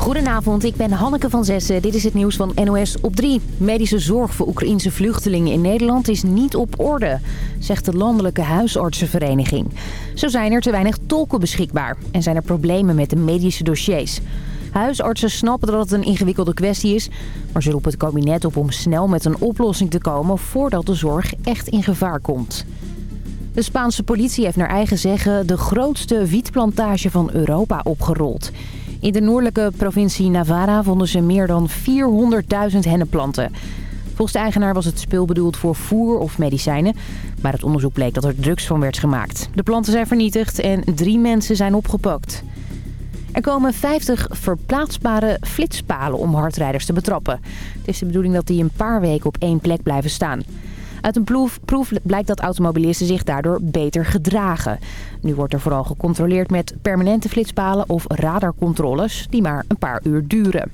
Goedenavond, ik ben Hanneke van Zessen. Dit is het nieuws van NOS op 3. Medische zorg voor Oekraïnse vluchtelingen in Nederland is niet op orde, zegt de Landelijke Huisartsenvereniging. Zo zijn er te weinig tolken beschikbaar en zijn er problemen met de medische dossiers. Huisartsen snappen dat het een ingewikkelde kwestie is, maar ze roepen het kabinet op om snel met een oplossing te komen voordat de zorg echt in gevaar komt. De Spaanse politie heeft naar eigen zeggen de grootste wietplantage van Europa opgerold. In de noordelijke provincie Navarra vonden ze meer dan 400.000 hennenplanten. Volgens de eigenaar was het spul bedoeld voor voer of medicijnen. Maar het onderzoek bleek dat er drugs van werd gemaakt. De planten zijn vernietigd en drie mensen zijn opgepakt. Er komen 50 verplaatsbare flitspalen om hardrijders te betrappen. Het is de bedoeling dat die een paar weken op één plek blijven staan. Uit een proef, blijkt dat automobilisten zich daardoor beter gedragen. Nu wordt er vooral gecontroleerd met permanente flitspalen of radarcontroles die maar een paar uur duren.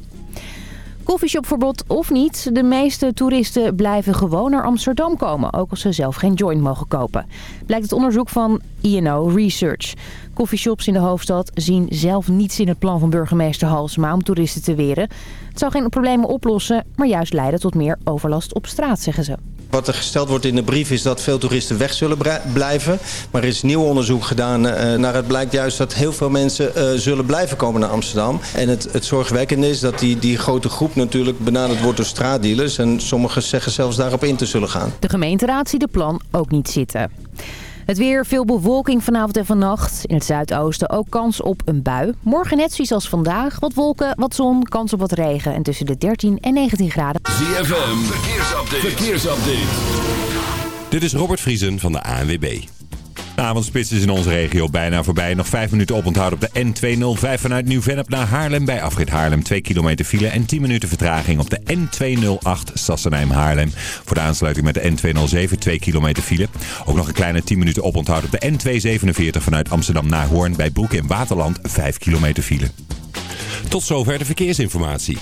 Coffeeshopverbod of niet, de meeste toeristen blijven gewoon naar Amsterdam komen, ook als ze zelf geen joint mogen kopen. Blijkt het onderzoek van INO Research. Coffeeshops in de hoofdstad zien zelf niets in het plan van burgemeester Halsma om toeristen te weren. Het zou geen problemen oplossen, maar juist leiden tot meer overlast op straat, zeggen ze. Wat er gesteld wordt in de brief is dat veel toeristen weg zullen blijven. Maar er is nieuw onderzoek gedaan uh, naar het blijkt juist dat heel veel mensen uh, zullen blijven komen naar Amsterdam. En het, het zorgwekkende is dat die, die grote groep natuurlijk benaderd wordt door straatdealers. En sommigen zeggen zelfs daarop in te zullen gaan. De gemeenteraad ziet de plan ook niet zitten. Het weer, veel bewolking vanavond en vannacht. In het zuidoosten ook kans op een bui. Morgen net zoals als vandaag. Wat wolken, wat zon, kans op wat regen. En tussen de 13 en 19 graden. ZFM, verkeersupdate. verkeersupdate. Dit is Robert Vriesen van de ANWB. De avondspits is in onze regio bijna voorbij. Nog 5 minuten oponthoud op de N205 vanuit Nieuw-Vennep naar Haarlem. Bij afrit Haarlem 2 kilometer file en 10 minuten vertraging op de N208 Sassenheim-Haarlem. Voor de aansluiting met de N207 2 kilometer file. Ook nog een kleine 10 minuten oponthoud op de N247 vanuit Amsterdam naar Hoorn. Bij Broek in Waterland 5 kilometer file. Tot zover de verkeersinformatie.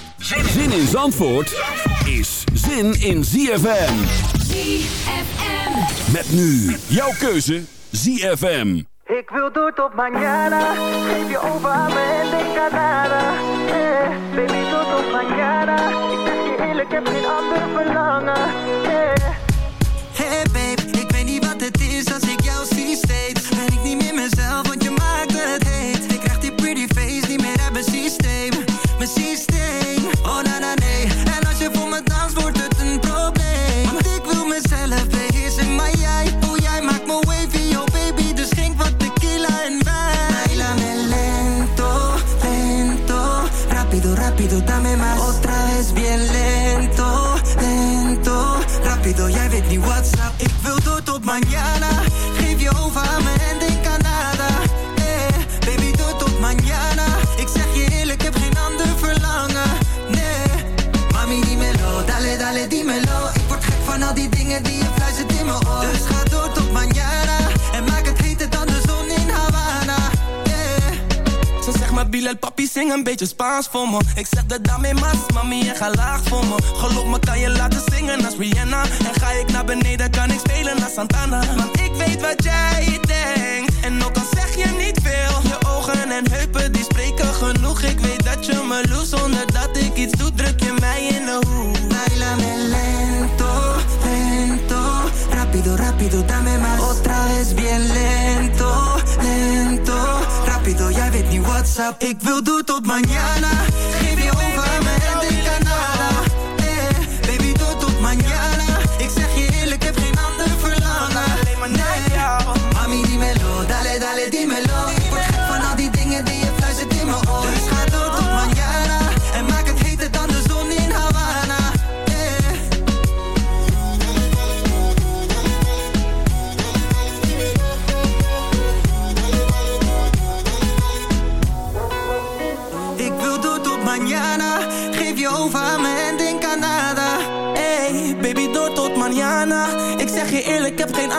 Zin in Zandvoort is zin in ZFM. ZFM. Met nu jouw keuze ZFM. Ik wil door tot mañana. Geef je over aan me en denk aan nada. Eh, baby, door tot mañana. Ik zeg je eerlijk, heb geen ander verlangen. Die dingen die je fluistert in mijn oor. Dus ga door tot mañana. En maak het heter dan de zon in Havana. Yeah. Ze zegt maar Bilal, papi, zing een beetje Spaans voor me Ik zeg de dame mas, mami, en ga laag voor me Geloof me, kan je laten zingen als Rihanna En ga ik naar beneden, kan ik spelen als Santana Want ik weet wat jij denkt En ook al zeg je niet veel Je ogen en heupen, die spreken genoeg Ik weet dat je me loest, zonder dat ik iets doe Druk je mij in de hoek Bailame lento, lento. Rápido, rápido, dame más. Otra vez bien lento, lento. Rápido, jij weet niet what's up. Ik wil door tot mañana. Geef je over me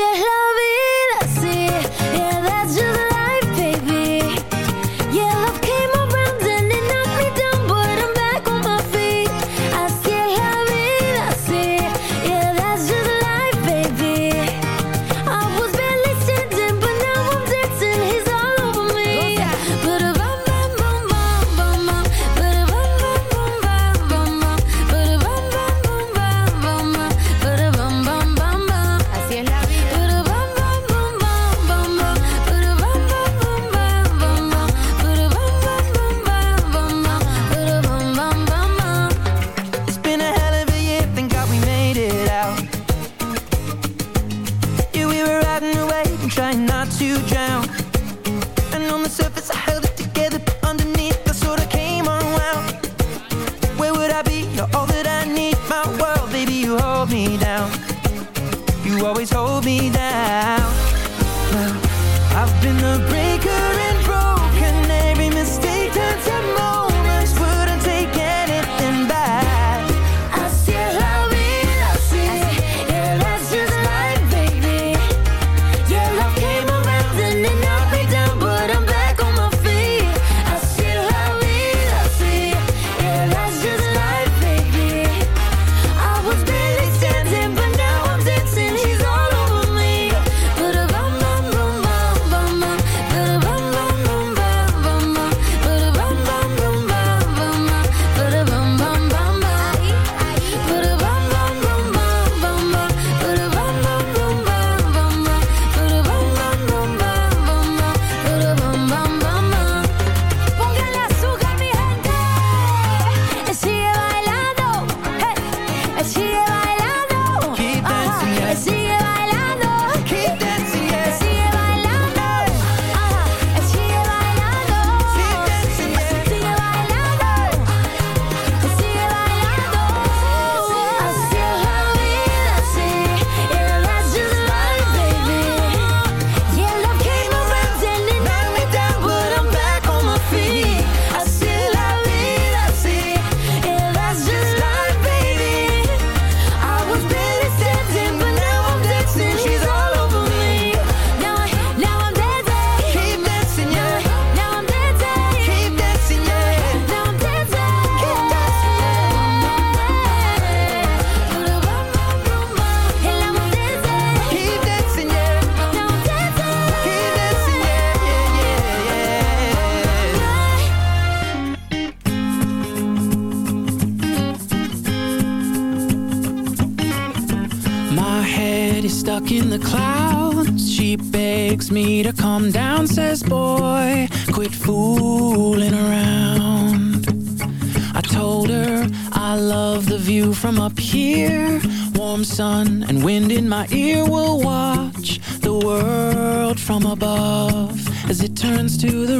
cielo to the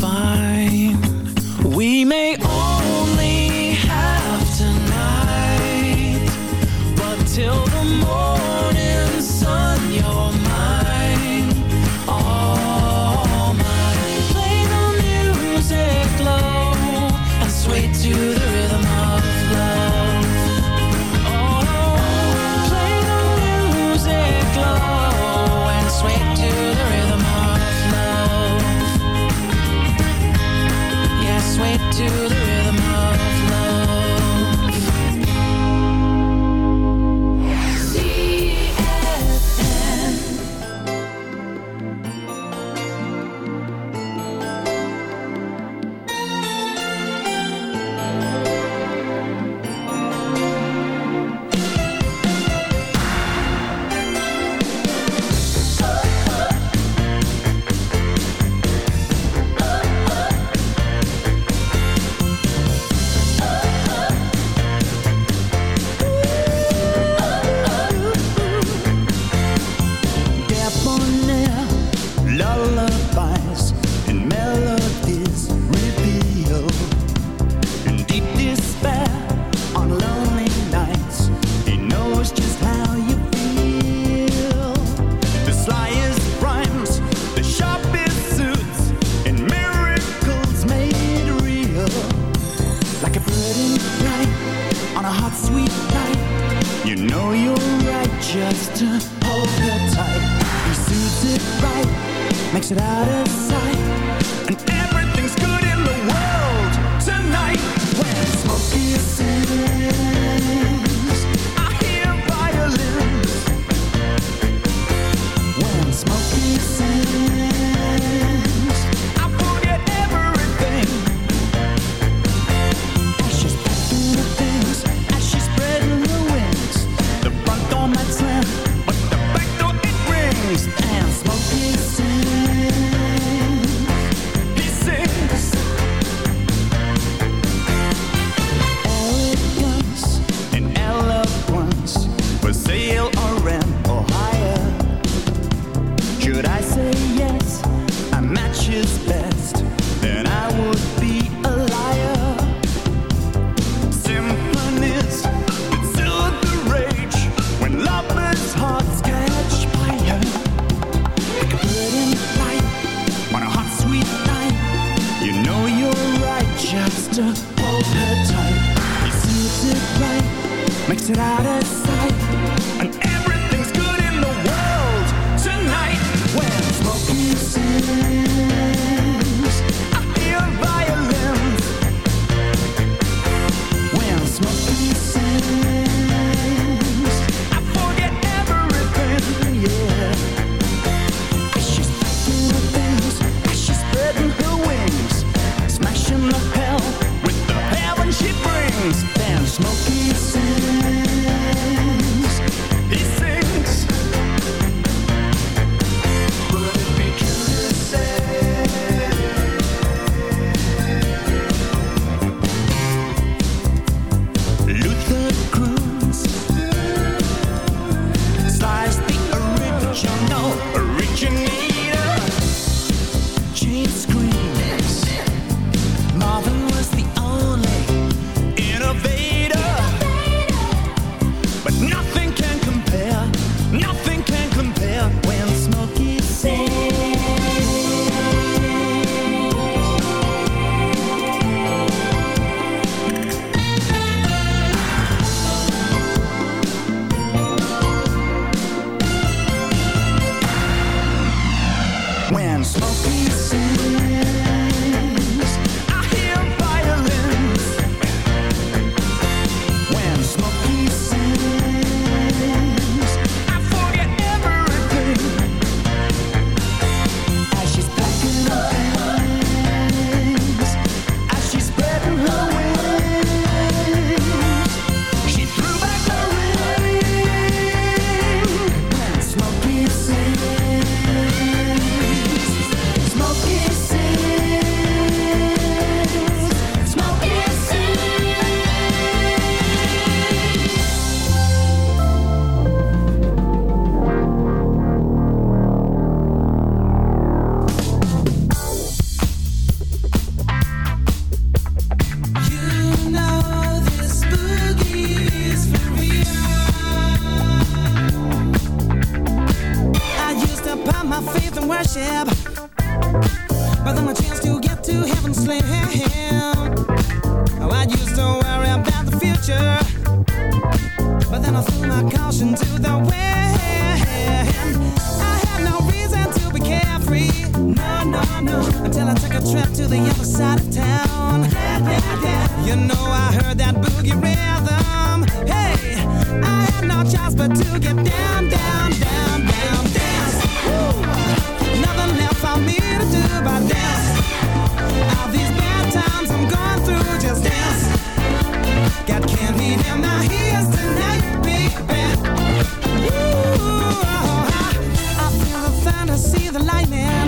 trying to see the light, man.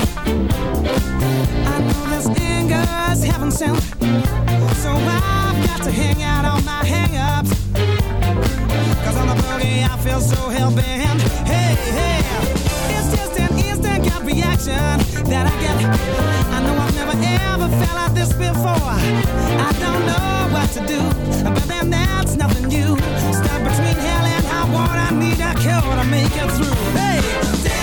I know this anger's heaven sent. So I've got to hang out my on the boogie, I feel so hell bent. Hey, hey, it's just an instant reaction that I get. I know I've never ever felt like this before. I don't know what to do, but then that's nothing new. Stuck between hell and high water, need a cure to make it through. Hey,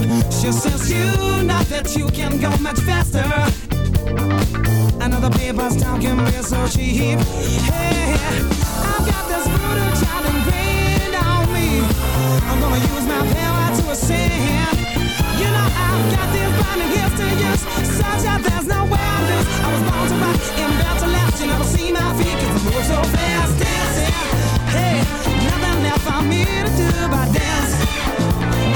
She says you know that you can go much faster. Another paper's talking real so cheap. Hey, I've got this brutal child ingrained on me. I'm gonna use my power to ascend. You know I've got this blinding gifts to use, such that there's no way I lose. I was born to rock and bound to last. You never see my feet 'cause I move so fast, dancing. Hey, nothing left for me to do but dance.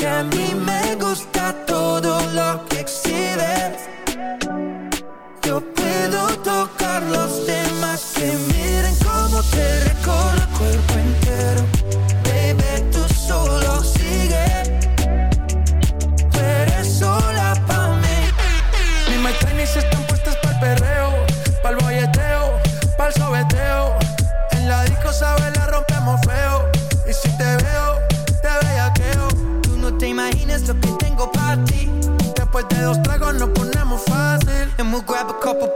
que a mí me gusta todo lo que exhibes. Yo puedo tocar los temas que miren cómo te recorro el cuerpo entero. dos tragos nos ponemos fácil. And we'll grab a couple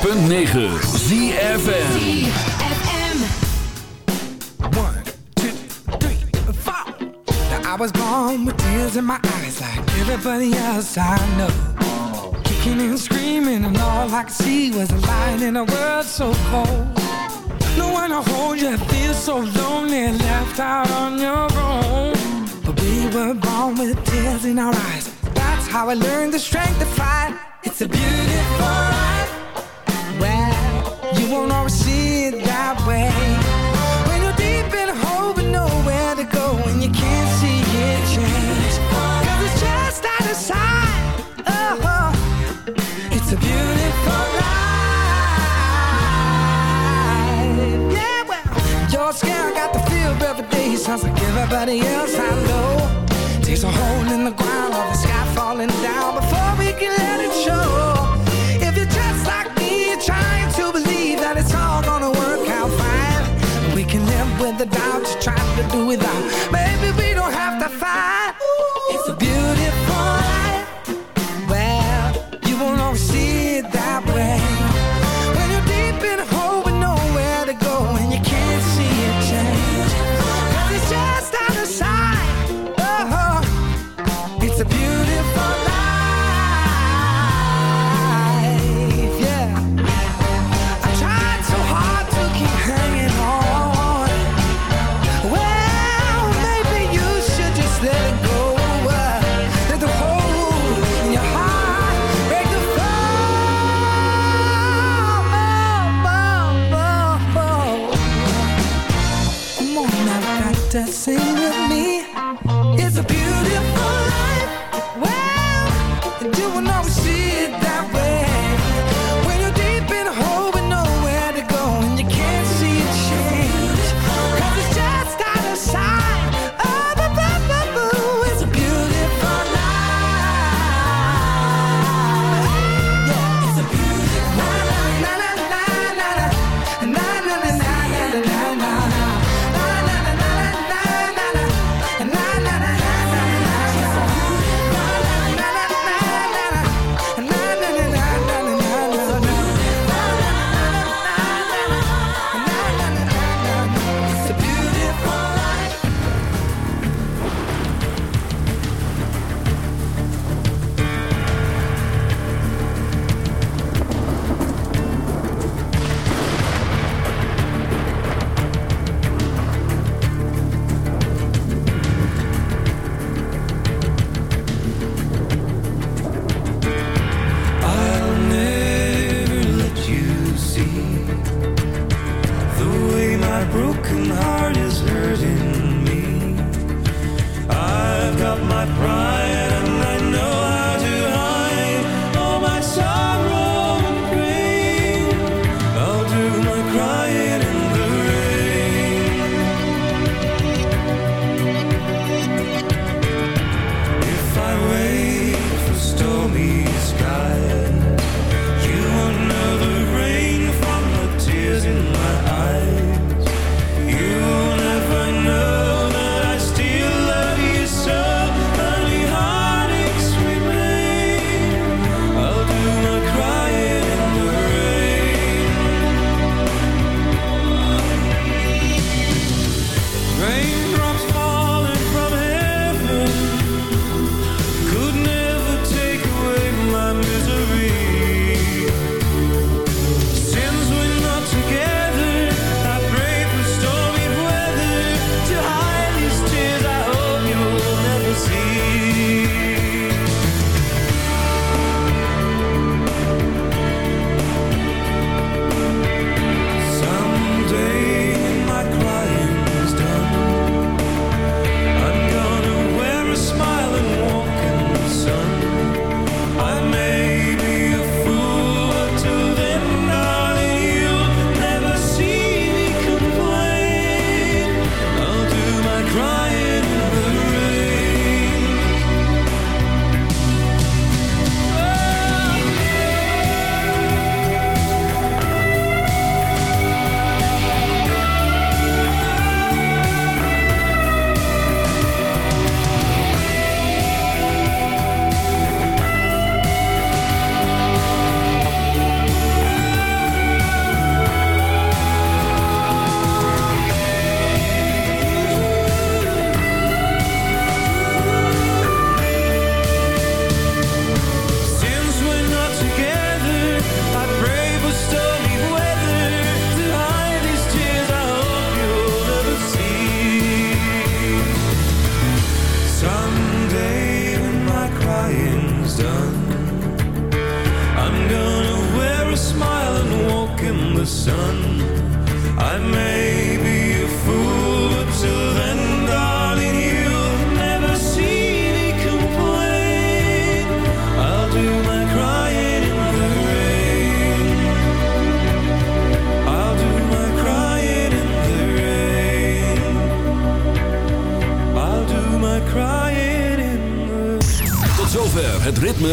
.9 nobody else I know.